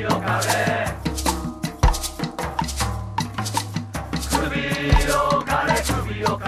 Cubilo Cale, Cubilo